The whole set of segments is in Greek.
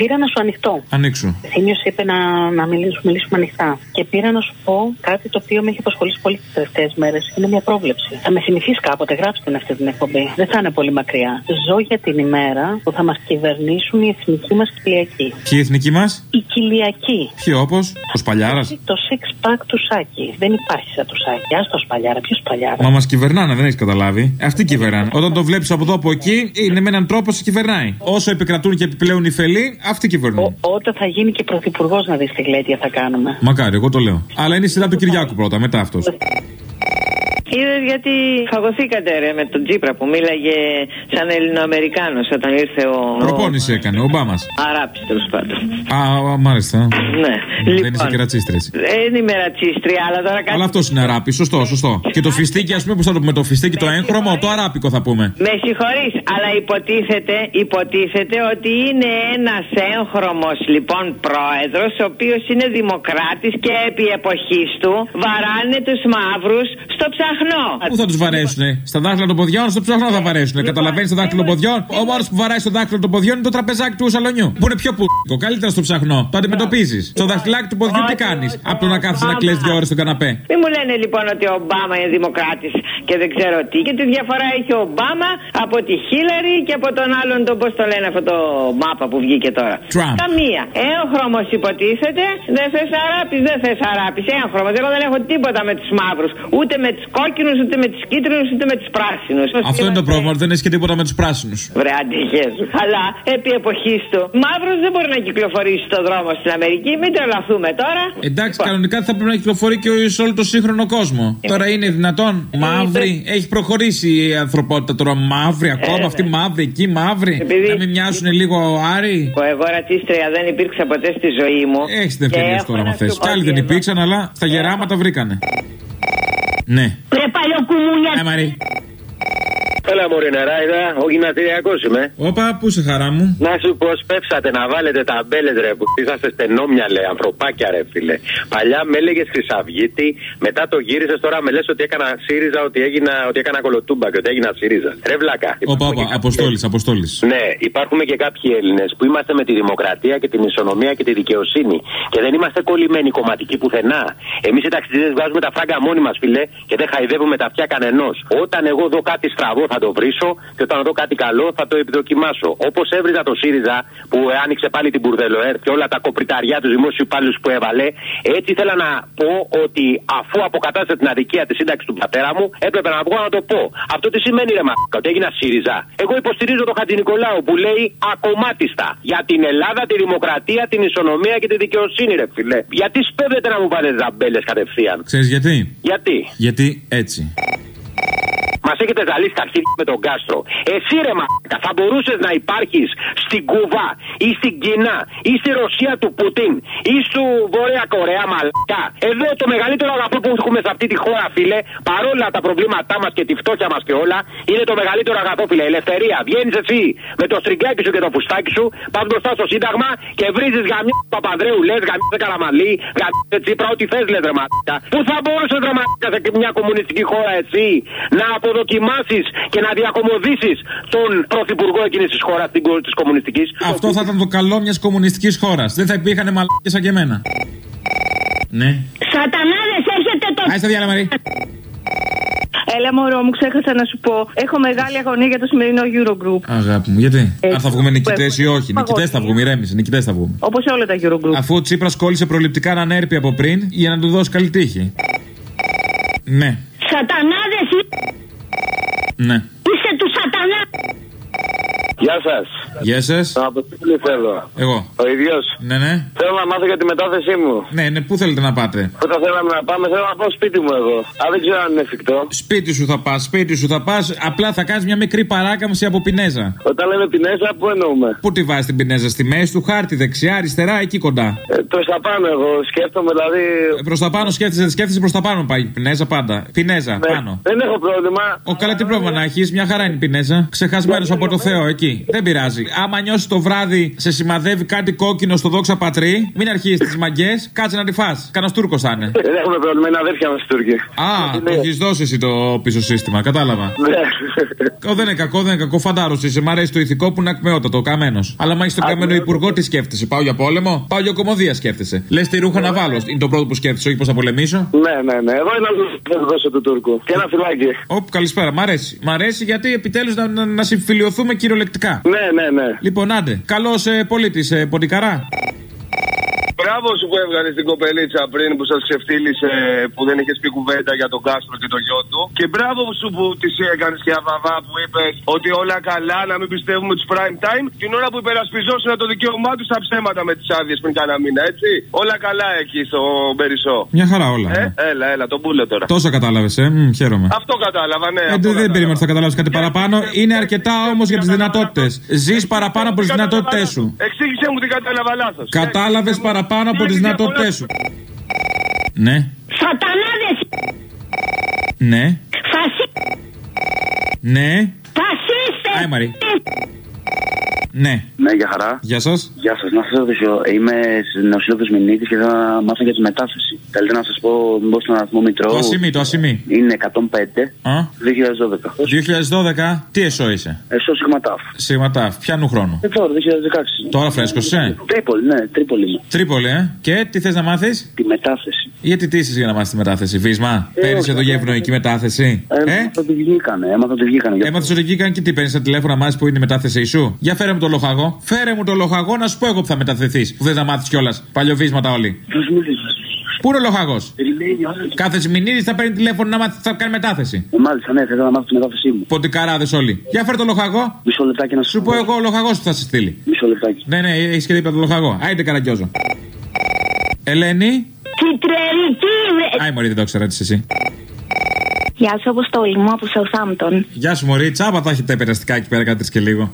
Πήρα να σου ανοιχτό. Ανοίξου. Θήμιος είπε να, να μιλήσουμε, μιλήσουμε ανοιχτά. Και πήρα να σου πω κάτι το οποίο με έχει απασχολήσει πολύ τις τελευταίες μέρες. Είναι μια πρόβλεψη. Θα με θυμηθείς κάποτε, γράψτε την αυτή την εκπομπή. Δεν θα είναι πολύ μακριά. Ζω για την ημέρα που θα μας κυβερνήσουν οι εθνικοί μας κυλιακοί. Ποιοι η εθνική μας, Η κυλιακοί. ποιοι όπως, ο Σπαλιάρα. Το six pack του Σάκη. Δεν υπάρχει σαν του Σάκη. Α το σπαλιάρα. Ποιος σπαλιάρα. Μα μας κυβερνάνε, δεν έχεις καταλάβει. Αυτοί κυβερνάνε. Όταν το βλέπεις από εδώ από εκεί, είναι με έναν τρόπο σε κυβερνάει. Όσο επικρατούν και επιπλέον οι φελοί, αυτοί κυβερνούν. Όταν θα γίνει και πρωθυπουργός να δεις τι γλέτια θα κάνουμε. Μακάρι, εγώ το λέω. Αλλά είναι η σειρά του Κυριάκου πρώτα, μετά αυτός. Είδε γιατί φαγωθήκατε ρε με τον Τζίπρα που μίλαγε σαν Ελληνοαμερικάνος όταν ήρθε ο. Προπόνηση έκανε, ο Ομπάμας. Αράπης τέλος πάντων. Α, α, μάλιστα. Ναι. Δεν είσαι Λοιπόν, και ρατσίστρια. έτσι. δεν είμαι ρατσίστρια, αλλά τώρα κάτι. Αλλά αυτός είναι αράπης, σωστό, σωστό. Και το φιστίκι, ας πούμε, που θα το πούμε, το φιστίκι το έγχρωμο, το αράπικο θα πούμε. Με συγχωρείς, αλλά υποτίθεται, υποτίθεται ότι είναι ένας έγχρωμος λοιπόν πρόεδρος, ο οποίος είναι δημοκράτης και επί εποχής του βαράνε τους μαύρους στο ψαχνό. Πού θα τους βαρέσουνε, στα δάχτυλα των ποδιών, στο ψάχνο θα βαρέσουνε. Καταλαβαίνεις τα δάχτυλα των ποδιών; Ο μόνος που βαράει στο δάχτυλο των ποδιών είναι το τραπεζάκι του σαλονιού. Που είναι πιο πούκο, καλύτερα στο ψαχνό. Το αντιμετωπίζεις. Στο δαχτυλάκι του ποδιού τι κάνεις; Από το να κάθεσαι να κλαις δύο ώρες στο καναπέ. Μην μου λένε λοιπόν ότι ο Ομπάμα είναι δημοκράτης και δεν ξέρω τι. Και τι διαφορά έχει ο Ομπάμα από τη Χίλαρη και από τον άλλον, τον πώς το λένε αυτό το μάπα που βγήκε τώρα. Τραμπ. Καμία. Έγχρωμο υποτίθεται. Δεν θες αράπης, δεν θες αράπης. Έγχρωμο. Εγώ δεν έχω τίποτα με τους μαύρους. Ούτε με του κόκκινου, ούτε με τους κίτρινους, ούτε με τους πράσινους. Αυτό είναι το πρόβλημα, δεν έχει και τίποτα με τους πράσινους. Βρε αντυχέ σου. Αλλά επί εποχής του, μαύρος δεν μπορεί να κυκλοφορήσει στον δρόμο στην Αμερική. Μην τρελαθούμε τώρα. Εντάξει, κανονικά θα πρέπει να κυκλοφορεί και σε όλο το σύγχρονο κόσμο. Τώρα είναι δυνατόν. Μαύρη. Έχει προχωρήσει η ανθρωπότητα τώρα. Μαύρη ακόμα. Αυτή μαύρη, εκεί μαύρη. Επειδή- Να μην μοιάζουν λίγο άρι. Εγώ ρατσίστρια δεν υπήρξα ποτέ στη ζωή μου. Έχεις την ευκαιρία Και σου τώρα έχω να να θες. σου πω Κι άλλοι ότι δεν εδώ- υπήρξαν, αλλά στα γεράματα βρήκανε. Ναι. Ρε παλιοκουμούνια. Ε, Μαρή. Έλα μωρή νεράιδα, ο γυμναστηριακός είμαι. Όπα, πού σε χαρά μου; Να σου πω, σπεύσατε να βάλετε τα μπέλες ρε που είσαστε στενόμια λε, ανθρωπάκια ρε φίλε. Παλιά με έλεγες Χρυσαυγίτη, μετά το γύρισες, τώρα με λες ότι έκανα ΣΥΡΙΖΑ, ότι, έγινα, ότι έκανα κολοτούμπα και ότι έγινα ΣΥΡΙΖΑ. Ρε βλάκα. Όπα, Υπάρχουν όπα, και κάποιοι αποστόλη, αποστόλη. Ναι, υπάρχουμε και κάποιοι Έλληνες που είμαστε με τη δημοκρατία και την ισονομία και τη δικαιοσύνη. Και δεν είμαστε κολλημένοι κομματικοί πουθενά. Εμείς οι ταξιδίδε βγάζουμε τα φράγκα μόνοι μας, φιλέ, και δεν χαϊδεύουμε τα αυτιά κανενός. Όταν εγώ δω κάτι στραβό θα το βρίσω και όταν δω κάτι καλό θα το επιδοκιμάσω. Όπως έβριζα το ΣΥΡΙΖΑ που άνοιξε πάλι την Μπουρδελοέρ και όλα τα κοπριταριά τους δημόσιους υπάλληλους που έβαλε, έτσι ήθελα να πω ότι αφού αποκατάστασα την αδικία της σύνταξης του πατέρα μου, έπρεπε να βγω να το πω. Αυτό τι σημαίνει ρε μαλάκα, ότι έγινα ΣΥΡΙΖΑ. Εγώ υποστηρίζω τον Χατζη Νικολάου που λέει ακομάτιστα για την Ελλάδα, τη δημοκρατία, την ισονομία και τη δικαιοσύνη, ρε φιλέ. Γιατί σπέβδετε να μου βάλετε ζαμπέλε κατευθείαν; Ξέρεις γιατί; Γιατί; Γιατί έτσι. Μας έχετε ζαλίσει τα αρχίδια με τον Κάστρο. Εσύ ρε μαλάκα, θα μπορούσες να υπάρχεις στην Κούβα ή στην Κίνα ή στη Ρωσία του Πούτιν ή στο Βόρεια Κορέα μαλάκα. Εδώ το μεγαλύτερο αγαθό που έχουμε σε αυτή τη χώρα, φίλε, παρόλα τα προβλήματά μας και τη φτώχεια μας και όλα, είναι το μεγαλύτερο αγαθό, φίλε. Ελευθερία. Βγαίνεις εσύ με το στριγκάκι σου και το φουστάκι σου, πας μπροστά στο Σύνταγμα και βρίζεις γαμιά του Παπανδρέου, λες γαμιά Καραμαλή, γαμιά Τσίπρα, ό,τι θες λες ρε μαλάκα. Πού θα μπορούσες ρε μαλάκα σε μια κομμουνιστική χώρα εσύ να αποδοκιμάσει και να διακομωδήσεις τον πρωθυπουργό εκείνης της χώρας, της κομμουνιστικής. Αυτό θα ήταν το καλό μιας κομμουνιστικής χώρας. Δεν θα υπήρχαν μαλάκε σαν και εμένα. Ναι. Σατανάδες έρχεται το... Άι στα διάλα, Μαρή. Έλα, μωρό μου, ξέχασα να σου πω. Έχω μεγάλη αγωνία για το σημερινό Eurogroup. Αγάπη μου, γιατί; Ε, Αν θα βγούμε νικητές ή όχι; Παγωνία. Νικητές θα βγούμε, ηρέμησε. Νικητές θα βγούμε. Όπως όλα τα Eurogroup. Αφού ο Τσίπρας κόλλησε προληπτικά έναν έρπη από πριν για να του δώσει καλή τύχη. Ναι, Σατανάδες ναι. Είστε του σατανά. Γεια σας. Γεια σα. Αποστολή θέλω. Εγώ. Ο ίδιος. Ναι, ναι. Θέλω να μάθω για τη μετάθεσή μου. Ναι, ναι, πού θέλετε να πάτε; Πού θα θέλαμε να πάμε, θέλω να πάω σπίτι μου εδώ. Α, δεν ξέρω αν είναι εφικτό. Σπίτι σου θα πας, σπίτι σου θα πας. Απλά θα κάνεις μια μικρή παράκαμψη από πινέζα. Όταν λέμε πινέζα, πού εννοούμε; Πού τη βάζεις την πινέζα, στη μέση του χάρτη, δεξιά, αριστερά, εκεί κοντά; Ε, Προς τα πάνω εγώ σκέφτομαι, δηλαδή. Προς τα πάνω σκέφτεσαι, σκέφτεσαι προς τα πάνω πάει η πινέζα πάντα. Πινέζα, ναι, πάνω. Δεν έχω πρόβλημα. Ο καλά τι πρόβλημα να έχεις, μια χαρά είναι η πινέζα. Ξεχασμένος από το Θεό εκεί. Όχι, δεν πειράζει. Άμα νιώσεις το βράδυ σε σημαδεύει κάτι κόκκινο στο δόξα πατρί, μην αρχίσεις τις μαγκές, κάτσε να τη φά. Κανα Τούρκος θα είναι. Δεν έχουμε πρόβλημα, είναι αδέρφια μας Τούρκοι. Α, το έχεις δώσει εσύ το πίσω σύστημα, κατάλαβα. Ναι. Ω, δεν είναι κακό, δεν είναι κακό. Φαντάρος είσαι. Μ' αρέσει το ηθικό που είναι ακμεότατο, καμένος. Αλλά μα έχει τον καμένο υπουργό, τι σκέφτεσαι. Πάω για πόλεμο, πάω για κομμωδία σκέφτεσαι. Λες τη ρούχα να βάλω. Είναι το πρώτο που σκέφτεσαι, όχι πώ θα πολεμήσω; Ναι, ναι, ναι. Εδώ είναι άλλο που θα δώσω του Τούρκου. Και ένα φυλάκι. Όπ, καλησπέρα. Μ' αρέσει. Μ' αρέσει γιατί επιτέλους να, να, να συμφιλειωθούμε κυριολεκτικά. Ναι, ναι, ναι. Λοιπόν, άντε. Καλός ε, πολίτης, ε, ποντικαρά. Μπράβο σου που έβγαλες την κοπελίτσα πριν που σας ξεφτύλισε που δεν είχες πει κουβέντα για τον Κάστρο και το γιο του. Και μπράβο σου που της έκανες και αβαβά που είπες ότι όλα καλά, να μην πιστεύουμε τους prime time. Την ώρα που υπερασπιζόσουν το δικαίωμά τους στα ψέματα με τις άδειες πριν κάνα μήνα, έτσι. Όλα καλά εκεί στο Μπερισό. Μια χαρά όλα. Ε, έλα, έλα, τον πούλε τώρα. Τόσα κατάλαβες, ε; Μ, χαίρομαι. Αυτό κατάλαβα, ναι. Ε, αυτό δεν κατάλαβα. περίμενα ότι θα καταλάβεις κάτι παραπάνω. Είναι αρκετά όμως για τις δυνατότητες. Ζεις παραπάνω από τις δυνατότητές σου. Εξήγησε μου τι κατάλαβα λάθος. Κατάλαβες παραπάνω από τις δυνατότητέ σου. Ναι, Σατανάδες! ναι, Φασί... ναι. Φασίστες! Άι Μαρή. Ναι, Ναι, για χαρά. γεια σας. Γεια σας, να σας ρωτήσω. Είμαι νεοσύλλογο Μηνίτη και θα μάθω για τη μετάφραση. Θέλετε να σας πω, μήπως στον αριθμό Μητρώου; Το ασημί, το ασημί. Είναι 105 Α, 2012. 2012, τι εσώ είσαι; Εσώ σιγματάφ. Σιγματάφ, ποιανού χρόνου; Ε, τώρα, 2016. Τώρα φρέσκος, ε; Τρίπολη, ναι, Τρίπολη είμαι. Τρίπολη, ε; Και τι θες να μάθεις; Τη μετάθεση. Γιατί τι είσαι για να μάθεις τη μετάθεση, βίσμα; Ε, Παίρνεις όχι, εδώ για όχι. ευνοϊκή μετάθεση. Ε, Ε, έμαθα ότι βγήκανε. Έμαθα ότι βγήκανε. Για- Έμαθες ότι βγήκαν και τι παίρνεις τα τηλέφωνα μας που είναι η μετάθεσή σου; Για φέρε μου το λοχαγό. Φέρε μου το λοχαγό να σου πω εγώ που θα μεταθεθείς. Που θες να μάθεις κιόλας. Παλιοβίσματα όλοι. Ποιος μιλήσει. Πού είναι ο λοχαγός; Περιμένει, όλες. Κάθε μηνύδη θα παίρνει τηλέφωνο να μάθεις, θα κάνει μετάθεση. Ε, μάλιστα, ναι, θέλω να μάθω τη μετάθεσή μου. Ποντικαράδες όλοι. Για φέρε το λοχαγό. Μισό λεπτάκι να Σου πω εγώ ο λοχαγός που θα σε στείλει. Μισό λεπτάκι. Ναι, ναι, έχεις και δίπλα το λοχαγό. Άιντε καραγκιόζο. Ελένη. Κυτρερική! Άι, Μωρή, δεν το ξέρω, έτσι εσύ. Γεια σου, Αποστόλη μου από Southampton. Γεια σου, Μωρή. Τσάπα θα έχετε περαστικά εκεί πέρα κάτι και λίγο.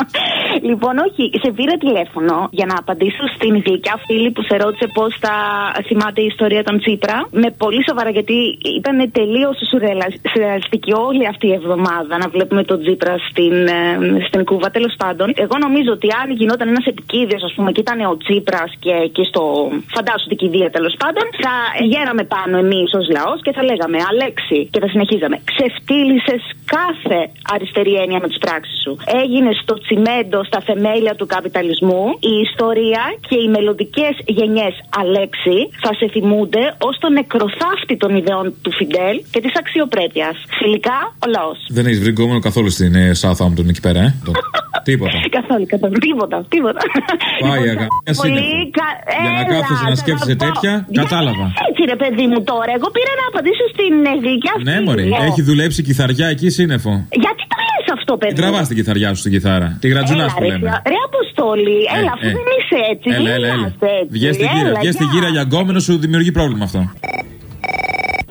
λοιπόν, όχι, σε πήρα τηλέφωνο για να απαντήσω στην γλυκιά φίλη που σε ρώτησε πώς θα θυμάται η ιστορία των Τσίπρα. Με πολύ σοβαρά, γιατί ήταν τελείως σουρεαλιστική όλη αυτή η εβδομάδα να βλέπουμε τον Τσίπρα στην, ε, στην Κούβα. Τέλος πάντων, εγώ νομίζω ότι αν γινόταν ένας επικίδιος, ας πούμε, και ήταν ο Τσίπρας και, και στο. Φαντάσου την κηδεία τέλος πάντων, θα γέραμε πάνω εμείς ως λαός και θα λέγαμε Αλέξη και θα συνεχίζαμε. Ξεφτύλισε κάθε αριστερή έννοια με τις πράξεις σου. Έγινε στο τσιμέντο, στα θεμέλια του καπιταλισμού. Η ιστορία και οι μελλοντικές γενιές Αλέξη θα σε θυμούνται ως τον νεκροθάφτη των ιδεών του Φιντέλ και της αξιοπρέπειας. Φιλικά, ο λαός. Δεν έχεις βρει γκόμενο καθόλου στην ε, Southampton εκεί πέρα, ε; Το- Τίποτα. Καθόλου, καθόλου. Τίποτα, τίποτα. Πάει Λοιπόν, αγάπη. πολύ σύννεφο. κα- Για να Έλα, κάθεσαι να θα σκέφτεσαι πω. τέτοια, Γιατί κατάλαβα. Έτσι ρε παιδί μου τώρα. Εγώ πήρα να απαντήσω στην ε, γλυκιά Ναι, φίλη. Μωρή. Ε, Έχει δουλέψει κιθαριά εκεί σύννεφο. Γιατί το λες αυτό παιδί Την τραβάς την κιθαριά σου στην κιθάρα. Τη γρατζουνάς που ρε, λέμε. φια- Ρε Αποστόλη, Ε, έλα, αφού ε. δεν είσαι έτσι. Έλα, δεν έλα, έλα. είμαστε έτσι. Βγες στην γύρα. Έλα, Βγες στην γεια. γύρα για γκόμενο σου δημιουργεί πρόβλημα αυτό.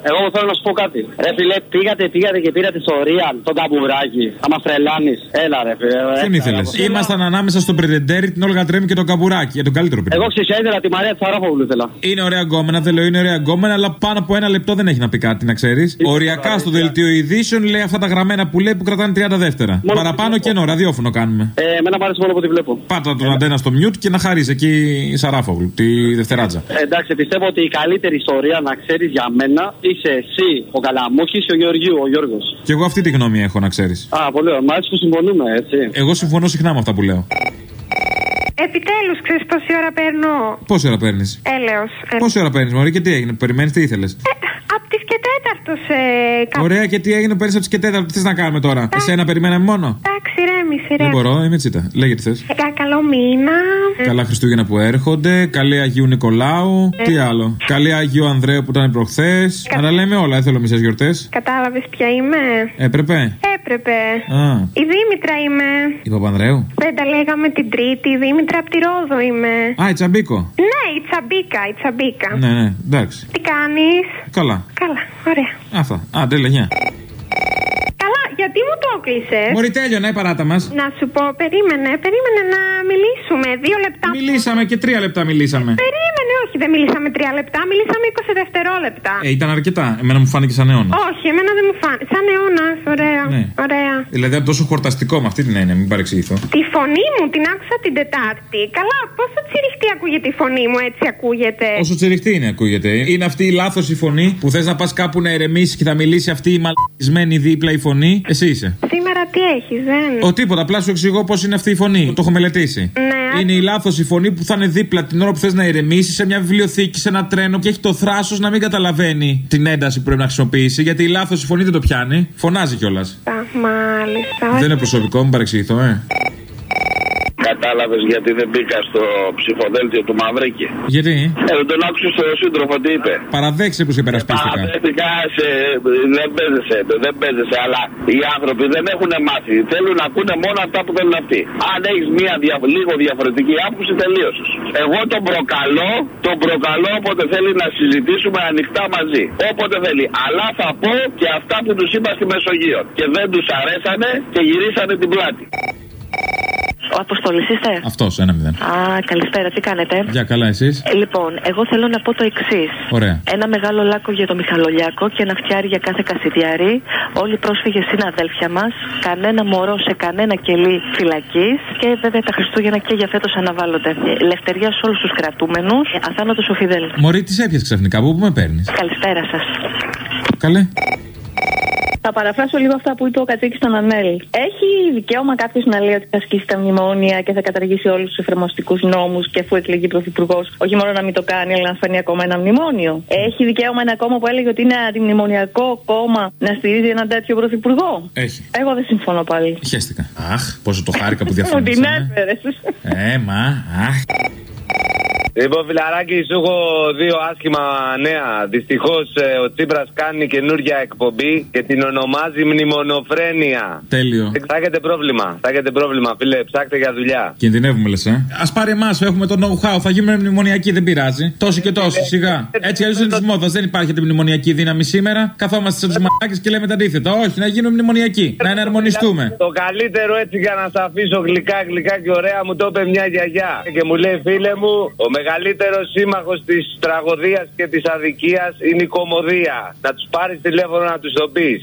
Εγώ θέλω να σου πω κάτι. Ρε φιλέ, πήγατε, πήγατε και πήρατε στο Real, τον καμπουράκι. Θα μας τρελάνεις. Έλα, ρε φιλέ. Ποιον ήθελες; Ήμασταν ανάμεσα στον Πρετεντέρη, την Όλγα Τρέμι και τον Καμπουράκη. Για τον καλύτερο Εγώ παιδί. ξεσιά ήθελα τη Μαρία Τσαρόφογλου ήθελα. Είναι ωραία γκόμενα, δεν λέω είναι ωραία γκόμενα, αλλά πάνω από ένα λεπτό δεν έχει να πει κάτι, να ξέρεις. Οριακά στο δελτίο ειδήσεων λέει αυτά τα γραμμένα που λέει που κρατάνε 30 δεύτερα. Παραπάνω και ενώ ραδιόφωνο κάνουμε. Ε, εμένα μου αρέσει μόνο που τη βλέπω. Πάτα τον αντένα στο μιούτ και να χαρίζει εκεί η Σαράφογλου, τη Δευτεράτζα. Ε, εντάξει, πιστεύω ότι η καλύτερη ιστορία να ξέρεις για μένα είσαι εσύ, ο Καλαμούχης και ο Γεωργίου, ο Γιώργος. Και εγώ αυτή τη γνώμη έχω, να ξέρεις. Α, πολύ ωραία. Μ' αρέσει που συμφωνούμε, έτσι. Εγώ συμφωνώ συχνά με αυτά που λέω. Επιτέλους, ξέρεις πόση ώρα παίρνω; Πόση ώρα παίρνεις; Έλεος. Ε, Πόση ώρα παίρνεις, Μωρή, και τι έγινε, περιμένεις, τι ήθελες; Απ' τις και τέταρτος σε κάπου. Ωραία, και τι έγινε, παίρνεις από τις και τέταρτο, τι θες να κάνουμε τώρα; Εσένα περιμέναμε μόνο; Εντάξει, ρέμισε, Δεν ρε. μπορώ, είμαι τσίτα. Λέγε τι θες. Ε, κα- καλό μήνα. Ε, Καλά Χριστούγεννα που έρχονται. Καλή Αγίου Νικολάου. Τι άλλο. Καλή Αγίου Ανδρέου που ήταν προχθές. Αλλά λέμε όλα, δεν θέλω μισές γιορτές. Κατάλαβες ποια είμαι; Έπρεπε. Έπρεπε. Α, Η Δήμητρα είμαι. η Παπανδρέου. Δεν τα λέγαμε την Τρίτη. Η Δήμητρα από τη Ρόδο είμαι. Α, η Τσαμπίκο. Ναι, η Τσαμπίκα, η Τσαμπίκα. Ναι, ναι, εντάξει. Τι κάνεις; Καλά. Καλά, ωραία. Αυτά. Α, τέλεια, γεια. Καλά, γιατί μου το έκλεισες; Μωρή τέλειωνα, η παράτα μας. Να σου πω, περίμενε, περίμενε να μιλήσουμε. Δύο λεπτά. Μιλήσαμε και τρία λεπτά μιλήσαμε. Περίμενε, όχι, δεν μιλήσαμε τρία λεπτά, μιλήσαμε 20 δευτερόλεπτα. Ε, ήταν αρκετά. Εμένα μου φάνηκε σαν αιώνα. Όχι, εμένα δεν μου φάνηκε. Σαν αιώνα, ωραία. Ναι. ωραία. Δηλαδή είναι τόσο χορταστικό με αυτή την έννοια, μην παρεξηγηθώ. Τη φωνή μου την άκουσα την Τετάρτη. Καλά, πόσο τσιριχτή ακούγεται η φωνή μου, έτσι ακούγεται; Όσο τσιριχτή είναι, ακούγεται. Είναι αυτή η λάθος η φωνή που θες να πας κάπου να ερεμήσεις και θα μιλήσει αυτή η μαλακισμένη δίπλα η φωνή. Εσύ είσαι. Σήμερα τι έχεις, δεν; Ο τίποτα, απλά σου εξηγώ πώς είναι αυτή η φωνή. Το έχω μελετήσει. Ναι, Είναι η λάθος η φωνή που θα είναι δίπλα την ώρα που θες να ηρεμήσει σε μια βιβλιοθήκη, σε ένα τρένο και έχει το θράσος να μην καταλαβαίνει την ένταση που πρέπει να χρησιμοποιήσει. Γιατί η λάθος η φωνή δεν το πιάνει. Φωνάζει κιόλας. Α, Μάλιστα. Δεν είναι προσωπικό, μην παρεξηγηθώ, ε. Κατάλαβες γιατί δεν μπήκα στο ψηφοδέλτιο του Μαυρίκη. Γιατί; Ε, δεν τον άκουσε στο σύντροφο τι είπε. Παραδέξε που σε υπερασπίστηκα. Παραδέχτηκα σε. Δεν παίζεσαι, δεν παίζεσαι, αλλά οι άνθρωποι δεν έχουν μάθει. Θέλουν να ακούνε μόνο αυτά που θέλουν αυτοί. Αν έχεις μία δια, λίγο διαφορετική άποψη, τελείωσες. Εγώ τον προκαλώ, τον προκαλώ όποτε θέλει να συζητήσουμε ανοιχτά μαζί. Όποτε θέλει. Αλλά θα πω και αυτά που τους είπα στη Μεσογείο. Και δεν τους αρέσανε και γυρίσανε την πλάτη. Ο Αποστολή είστε; Αυτός, ένα μηδέν. Α, καλησπέρα, τι κάνετε; Για καλά, εσείς; Ε, λοιπόν, εγώ θέλω να πω το εξής. Ωραία. Ένα μεγάλο λάκκο για το Μιχαλολιάκο και ένα φτιάρι για κάθε κασιδιάρι. Όλοι οι πρόσφυγες είναι αδέλφια μας. Κανένα μωρό σε κανένα κελί φυλακής. Και βέβαια τα Χριστούγεννα και για φέτος αναβάλλονται. Ε, Ελευθερία σε όλους τους κρατούμενους. Αθάνατος ο Φιδέλ. Μωρή, τις έπιασε ξαφνικά, από πού με παίρνεις; Καλησπέρα σας. Καλέ. Θα παραφράσω λίγο αυτά που είπε ο Κατσίκη στον Ανέλ. Έχει δικαίωμα κάποιος να λέει ότι θα ασκήσει τα μνημόνια και θα καταργήσει όλους τους εφαρμοστικούς νόμους και αφού εκλεγεί πρωθυπουργός, όχι μόνο να μην το κάνει, αλλά να φανεί ακόμα ένα μνημόνιο. Έχει δικαίωμα ένα κόμμα που έλεγε ότι είναι αντιμνημονιακό κόμμα να στηρίζει έναν τέτοιο πρωθυπουργό; Έχει. Εγώ δεν συμφωνώ πάλι. Χαίστηκα. Αχ, πόσο το χάρηκα που Μου την διαφωνήσαμε. έφερε. Ε, μα, αχ. Λοιπόν, φιλαράκι, σου έχω δύο άσχημα νέα. Δυστυχώς ο Τσίπρας κάνει καινούργια εκπομπή και την ονομάζει Μνημονοφρένεια. Τέλειο. Θα έχετε πρόβλημα. Θα έχετε πρόβλημα, φίλε. Ψάχτε για δουλειά. Κινδυνεύουμε, λες, ε; Α πάρει εμάς, έχουμε το know-how. Θα γίνουμε μνημονιακοί, δεν πειράζει. Τόσοι και τόσοι, σιγά. Έτσι αλλιώς είναι τη μόδας. Δεν υπάρχει αντιμνημονιακή δύναμη σήμερα. Καθόμαστε σε τους και λέμε τα αντίθετα. Όχι, να γίνουμε μνημονιακοί. Να εναρμονιστούμε. Το καλύτερο έτσι για να σε αφήσω γλυκά, γλυκά και ωραία μου το είπε μια γιαγιά. Και μου λέει, φίλε μου, ο μεγαλύτερος σύμμαχος της τραγωδίας και της αδικίας είναι η κομμωδία. Να τους πάρεις τηλέφωνο να τους το πεις.